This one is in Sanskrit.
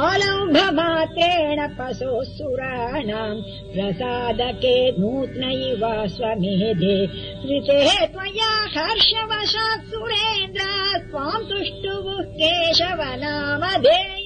आलम्भमात्रेण पशोः सुराणाम् प्रसादके नूत्नैव स्वमेधे। कृतेः त्वया हर्षवशात् सुरेन्द्रा त्वाम् तुष्टुवुः केशव नामधेय